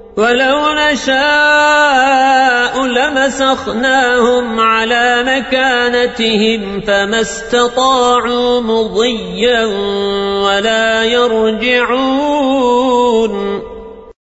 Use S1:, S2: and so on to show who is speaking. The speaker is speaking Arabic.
S1: ولو نشاء لمسخناهم على مكانتهم فما استطاعوا مضيا ولا يرجعون.